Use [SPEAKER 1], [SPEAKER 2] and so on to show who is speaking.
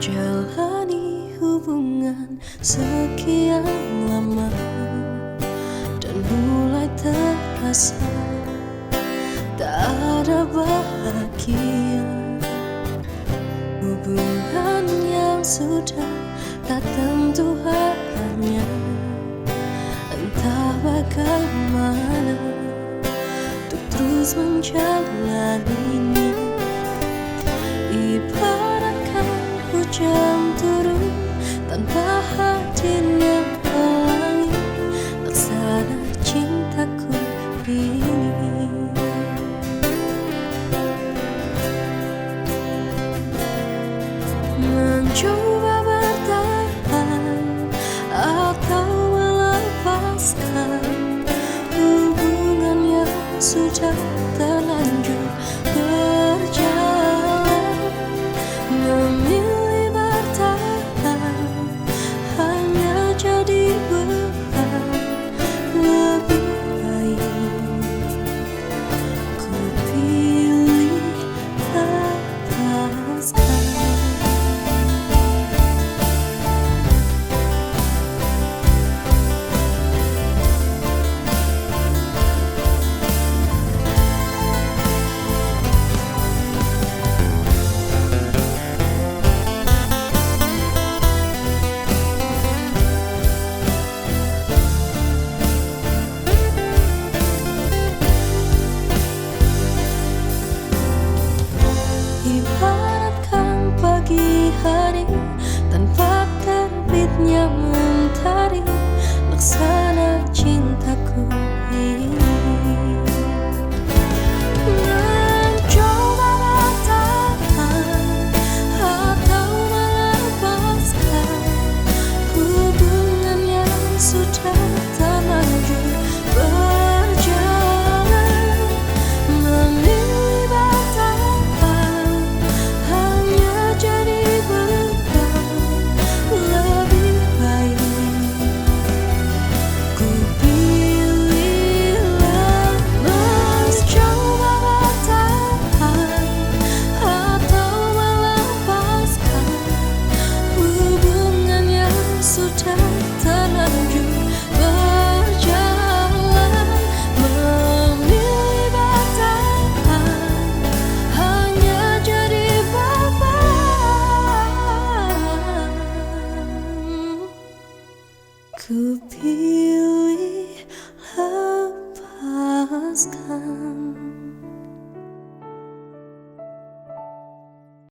[SPEAKER 1] Menjalani hubungan sekian lama Dan mulai terasa tak ada bahagia. Hubungan yang sudah tak tentu hanya Entah bagaimana Untuk terus menjalaninya. Ibaratkan hujan turun Tanpa hadirnya pelangi Laksana cintaku ini. Mencoba pagi hari tanpa terbitnya mentari Laksana Ku pilih lepaskan